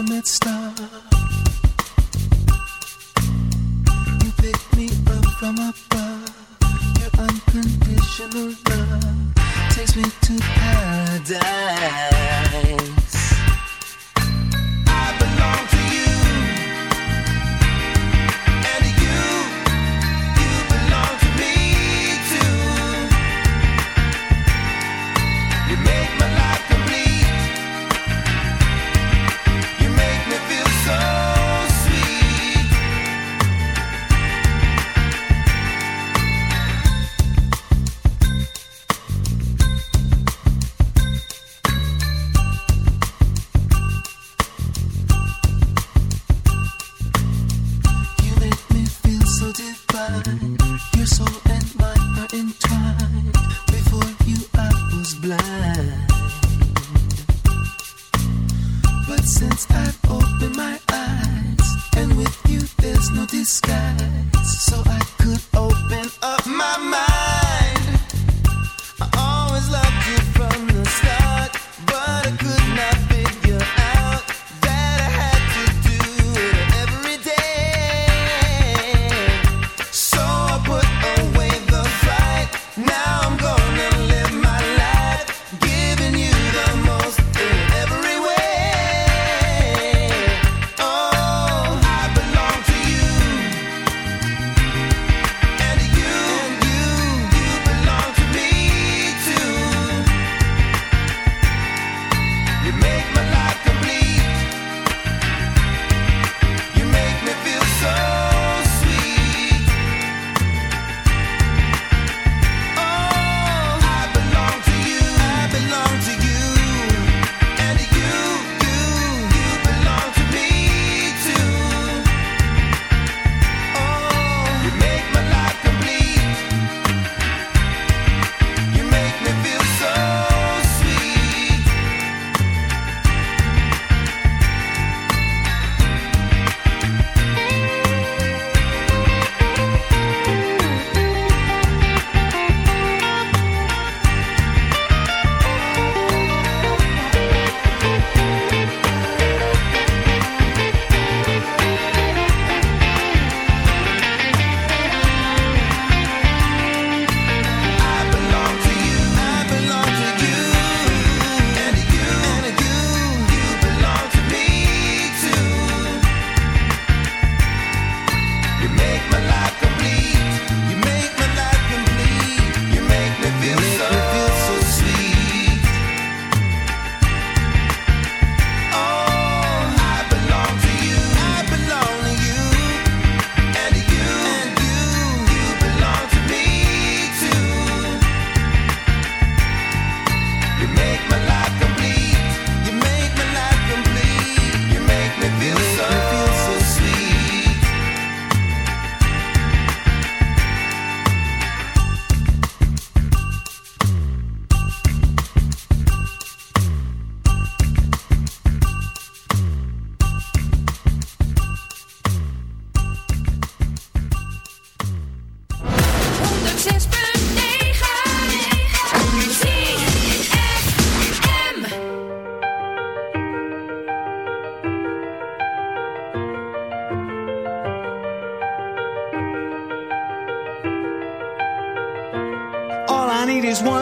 Unconditional love takes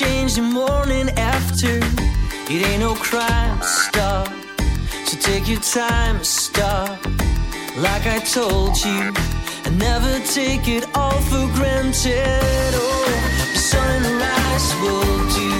change the morning after. It ain't no crime, stop. So take your time, stop. Like I told you, I never take it all for granted. Oh, the sunrise will do.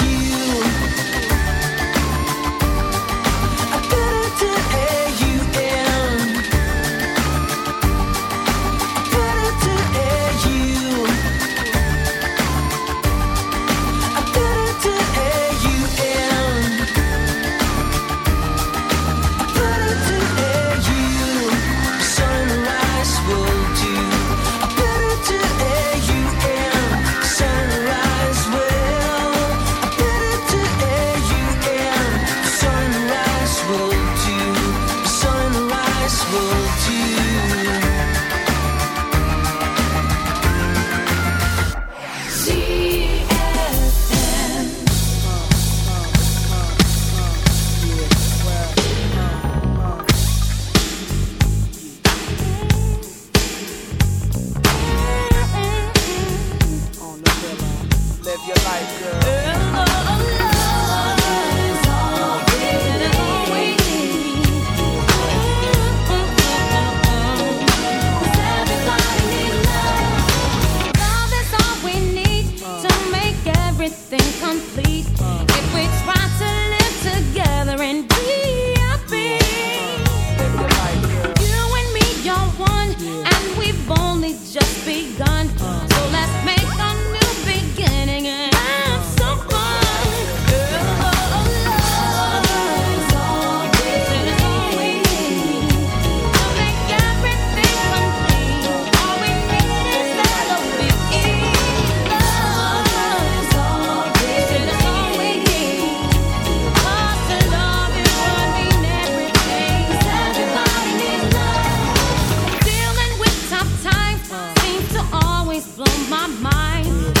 on my mind.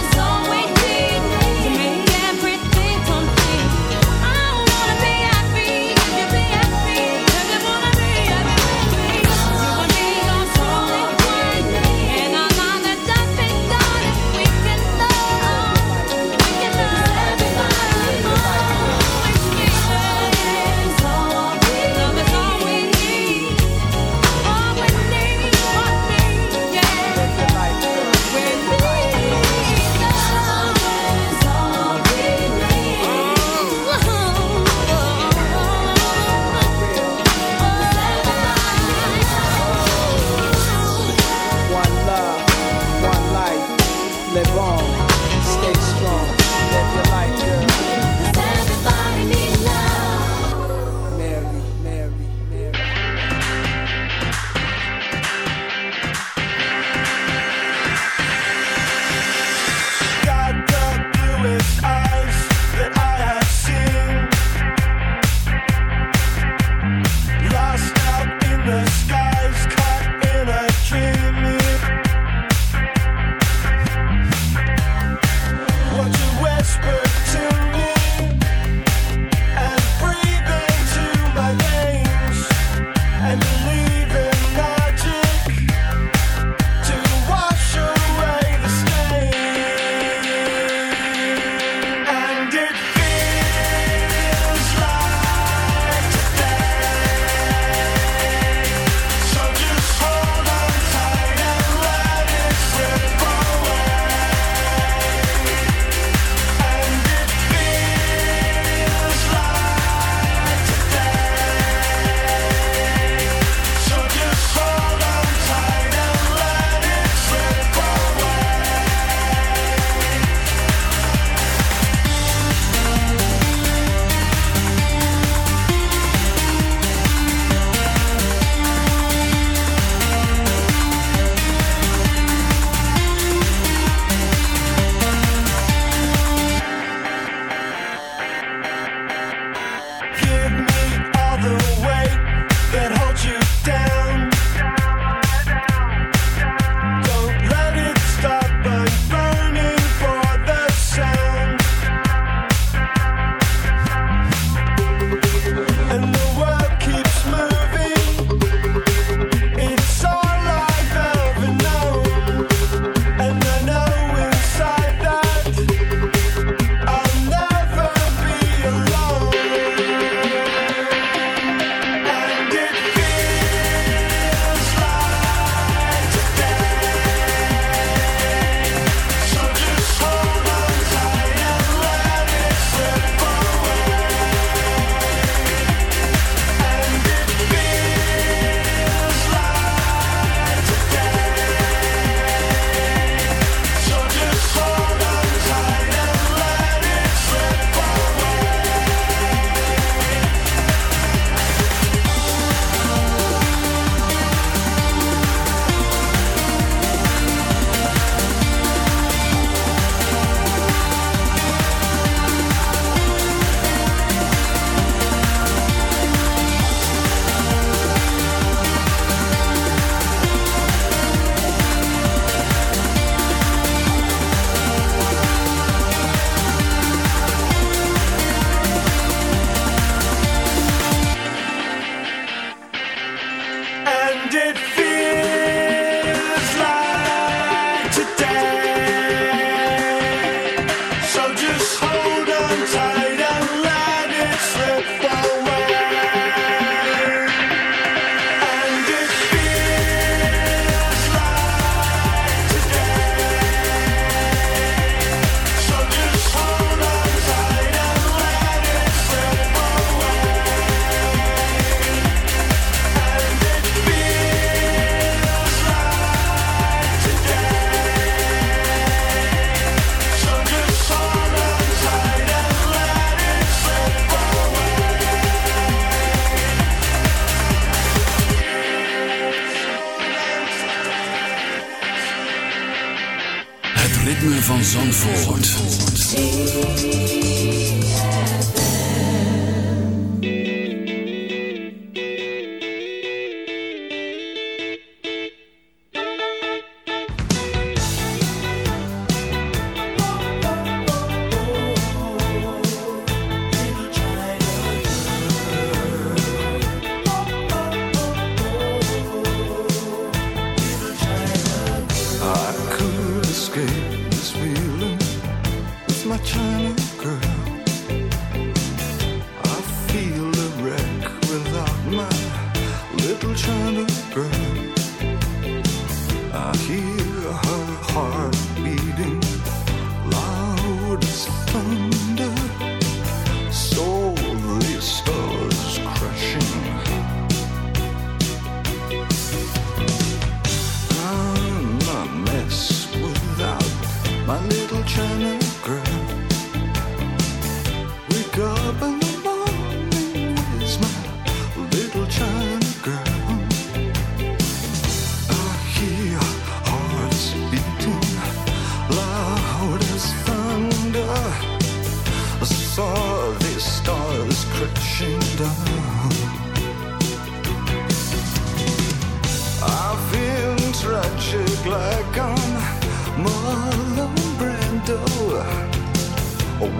here.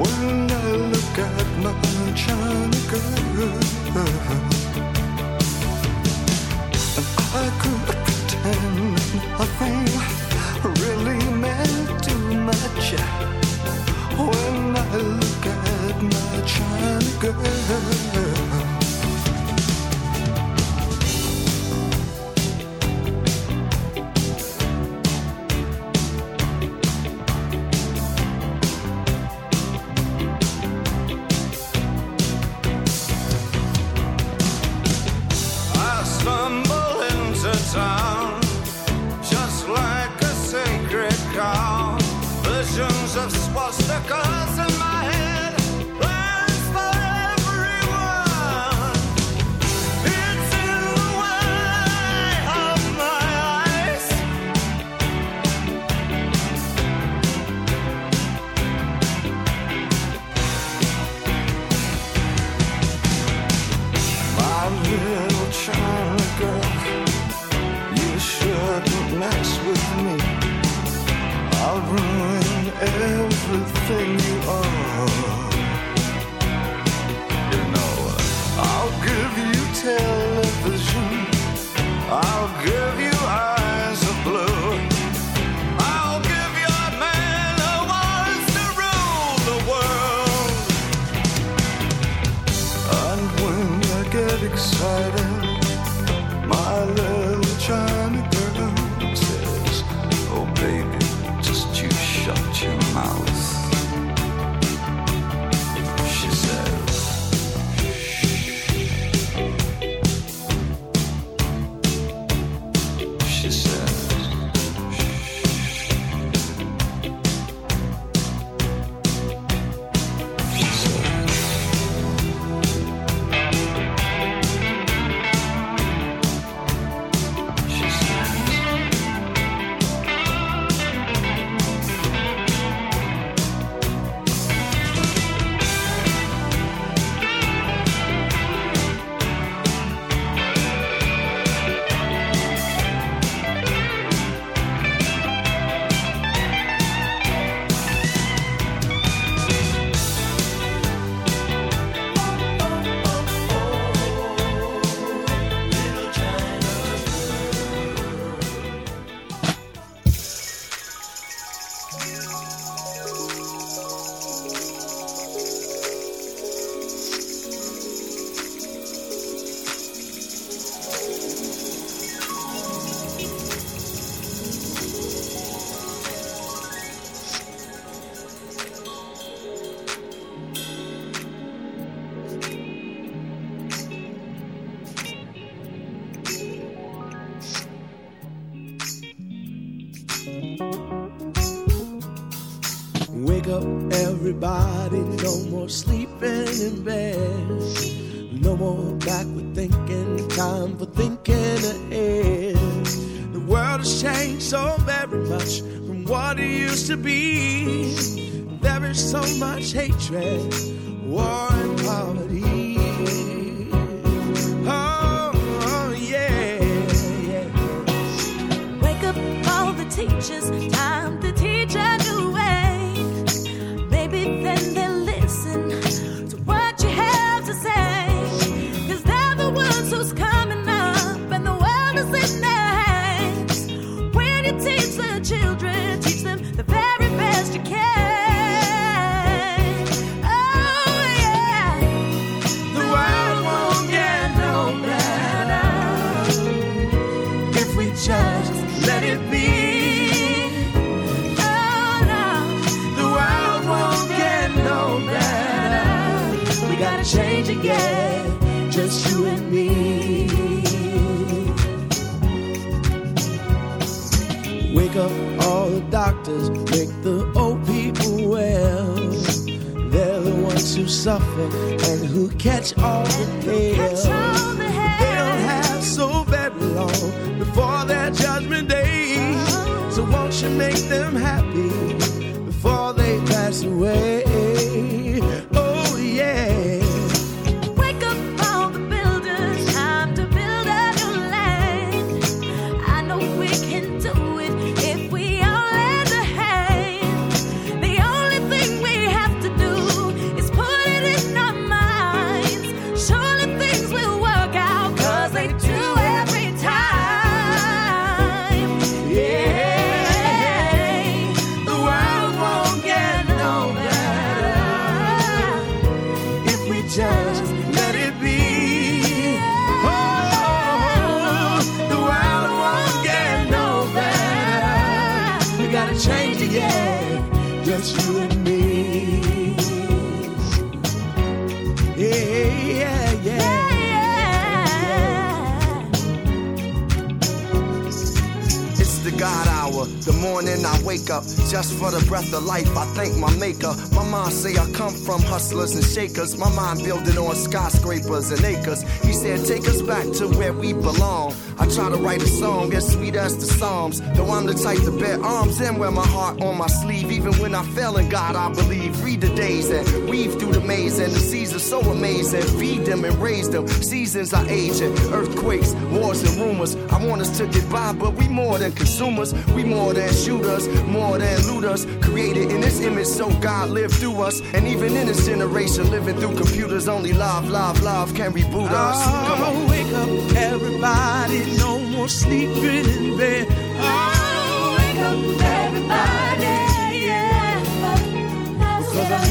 when I look at my China girl. And I could pretend nothing really meant too much when I look at my China girl. everything you are. tread. Acres, My mind building on skyscrapers and acres. He said, Take us back to where we belong. I try to write a song as sweet as the Psalms. Though I'm the type to bear arms and wear my heart on my sleeve. Even when I fell in God, I believe. Read the days and weave through the maze. And the seasons so amazing. Feed them and raise them. Seasons are aging. Earthquakes, wars, and rumors. Want us to get by, but we more than consumers. We more than shooters, more than looters. Created in this image, so God lived through us. And even in this generation, living through computers, only love, love, love can reboot us. Oh, Come on, wake up, everybody. No more sleeping in bed. Oh, wake up, everybody. Yeah. Because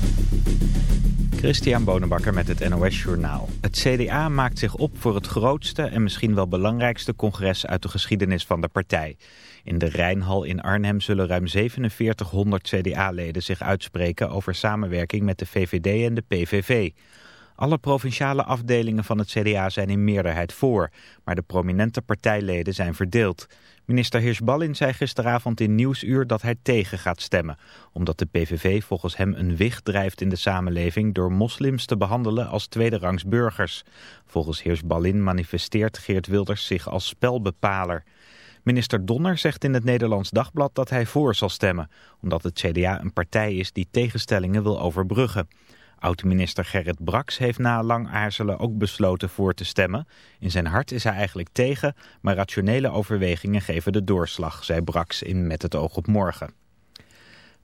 Christian Bonenbakker met het NOS Journaal. Het CDA maakt zich op voor het grootste en misschien wel belangrijkste congres uit de geschiedenis van de partij. In de Rijnhal in Arnhem zullen ruim 4700 CDA-leden zich uitspreken over samenwerking met de VVD en de PVV. Alle provinciale afdelingen van het CDA zijn in meerderheid voor, maar de prominente partijleden zijn verdeeld. Minister Hirschballin zei gisteravond in Nieuwsuur dat hij tegen gaat stemmen, omdat de PVV volgens hem een wicht drijft in de samenleving door moslims te behandelen als tweederangs burgers. Volgens Hirschballin manifesteert Geert Wilders zich als spelbepaler. Minister Donner zegt in het Nederlands Dagblad dat hij voor zal stemmen, omdat het CDA een partij is die tegenstellingen wil overbruggen. Oud-minister Gerrit Braks heeft na lang aarzelen ook besloten voor te stemmen. In zijn hart is hij eigenlijk tegen, maar rationele overwegingen geven de doorslag, zei Braks in Met het oog op morgen.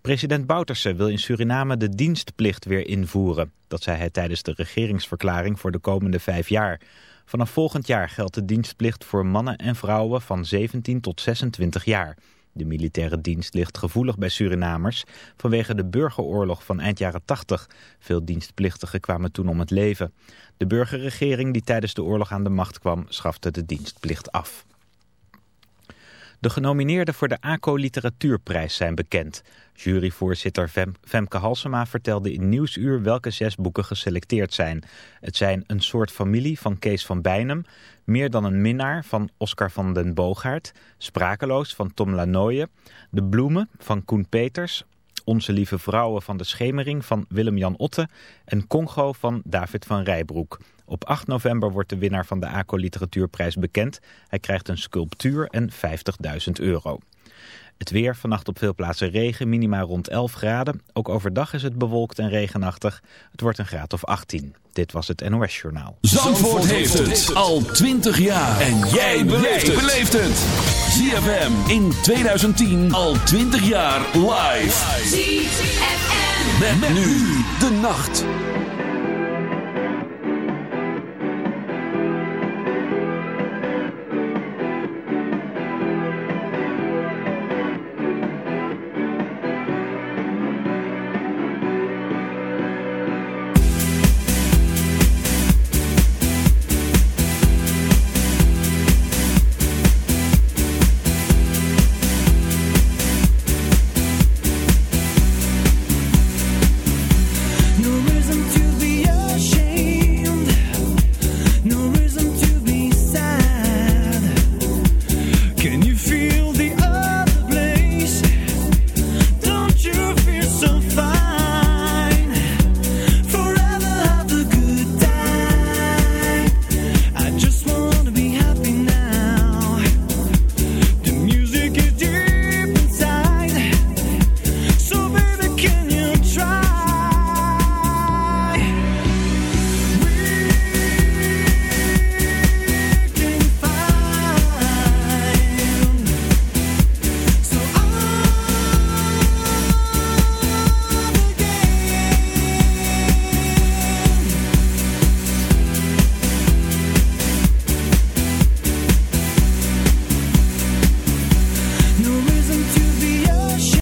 President Bouterse wil in Suriname de dienstplicht weer invoeren. Dat zei hij tijdens de regeringsverklaring voor de komende vijf jaar. Vanaf volgend jaar geldt de dienstplicht voor mannen en vrouwen van 17 tot 26 jaar. De militaire dienst ligt gevoelig bij Surinamers vanwege de burgeroorlog van eind jaren 80. Veel dienstplichtigen kwamen toen om het leven. De burgerregering die tijdens de oorlog aan de macht kwam schafte de dienstplicht af. De genomineerden voor de ACO Literatuurprijs zijn bekend. Juryvoorzitter Fem- Femke Halsema vertelde in Nieuwsuur welke zes boeken geselecteerd zijn. Het zijn Een soort familie van Kees van Bijnem, Meer dan een minnaar van Oscar van den Boogaard, Sprakeloos van Tom Lanoye, De bloemen van Koen Peters, Onze lieve vrouwen van de schemering van Willem-Jan Otte en Congo van David van Rijbroek. Op 8 november wordt de winnaar van de ACO Literatuurprijs bekend. Hij krijgt een sculptuur en 50.000 euro. Het weer, vannacht op veel plaatsen regen, minima rond 11 graden. Ook overdag is het bewolkt en regenachtig. Het wordt een graad of 18. Dit was het NOS Journaal. Zandvoort heeft het al 20 jaar. En jij beleeft het. ZFM in 2010 al 20 jaar live. ZFM. Met nu de nacht.